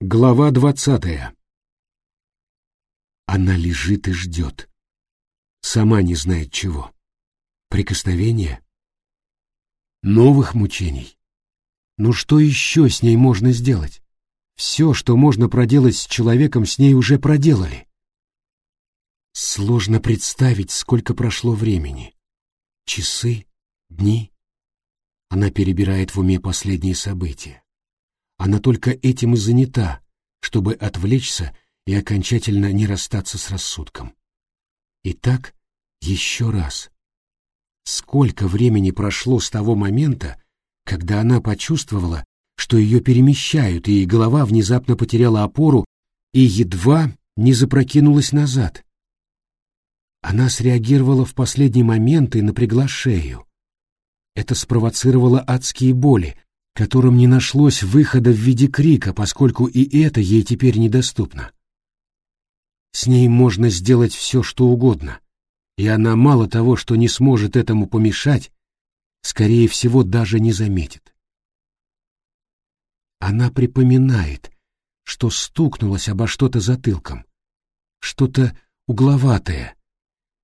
Глава двадцатая. Она лежит и ждет. Сама не знает чего. Прикосновения? Новых мучений? Ну что еще с ней можно сделать? Все, что можно проделать с человеком, с ней уже проделали. Сложно представить, сколько прошло времени. Часы, дни. Она перебирает в уме последние события. Она только этим и занята, чтобы отвлечься и окончательно не расстаться с рассудком. Итак, еще раз. Сколько времени прошло с того момента, когда она почувствовала, что ее перемещают, и голова внезапно потеряла опору и едва не запрокинулась назад. Она среагировала в последний момент и напрягла шею. Это спровоцировало адские боли, которым не нашлось выхода в виде крика, поскольку и это ей теперь недоступно. С ней можно сделать все, что угодно, и она мало того, что не сможет этому помешать, скорее всего, даже не заметит. Она припоминает, что стукнулась обо что-то затылком, что-то угловатое,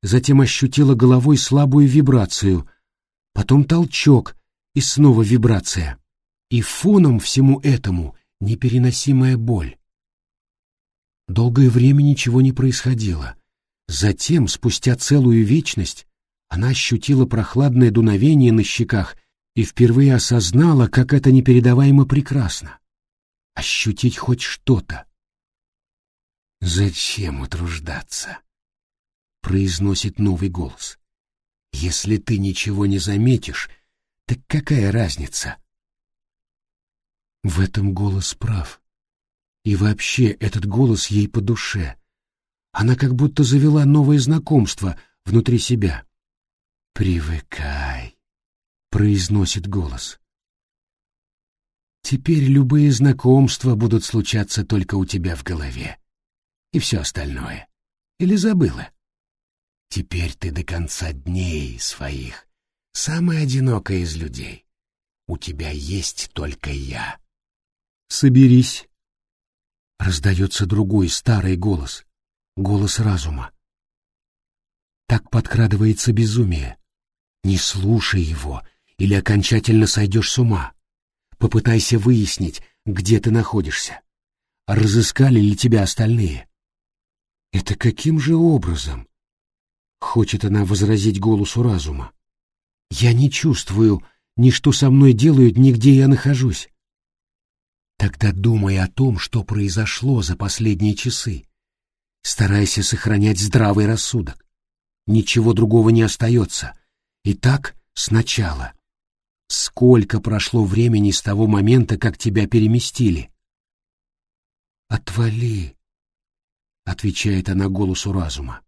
затем ощутила головой слабую вибрацию, потом толчок и снова вибрация и фоном всему этому непереносимая боль. Долгое время ничего не происходило. Затем, спустя целую вечность, она ощутила прохладное дуновение на щеках и впервые осознала, как это непередаваемо прекрасно. Ощутить хоть что-то. «Зачем утруждаться?» — произносит новый голос. «Если ты ничего не заметишь, так какая разница?» В этом голос прав. И вообще этот голос ей по душе. Она как будто завела новое знакомство внутри себя. «Привыкай», — произносит голос. «Теперь любые знакомства будут случаться только у тебя в голове. И все остальное. Или забыла? Теперь ты до конца дней своих самая одинокая из людей. У тебя есть только я». Соберись. Раздается другой старый голос, голос разума. Так подкрадывается безумие. Не слушай его, или окончательно сойдешь с ума. Попытайся выяснить, где ты находишься. Разыскали ли тебя остальные? Это каким же образом? Хочет она возразить голосу разума. Я не чувствую ни что со мной делают, ни где я нахожусь. Тогда думай о том, что произошло за последние часы. Старайся сохранять здравый рассудок. Ничего другого не остается. Итак, сначала. Сколько прошло времени с того момента, как тебя переместили? «Отвали», — отвечает она голосу разума.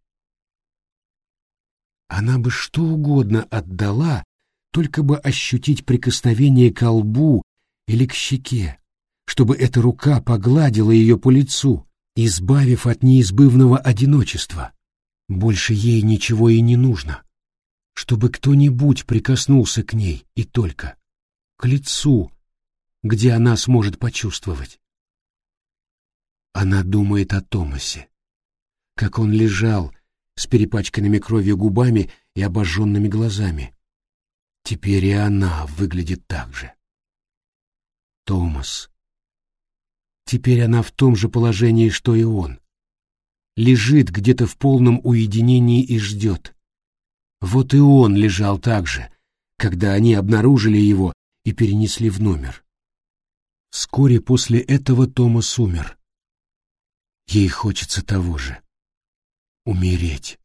Она бы что угодно отдала, только бы ощутить прикосновение к лбу или к щеке чтобы эта рука погладила ее по лицу, избавив от неизбывного одиночества. Больше ей ничего и не нужно. Чтобы кто-нибудь прикоснулся к ней и только, к лицу, где она сможет почувствовать. Она думает о Томасе, как он лежал с перепачканными кровью губами и обожженными глазами. Теперь и она выглядит так же. Томас, Теперь она в том же положении, что и он. Лежит где-то в полном уединении и ждет. Вот и он лежал так же, когда они обнаружили его и перенесли в номер. Вскоре после этого Томас умер. Ей хочется того же — умереть.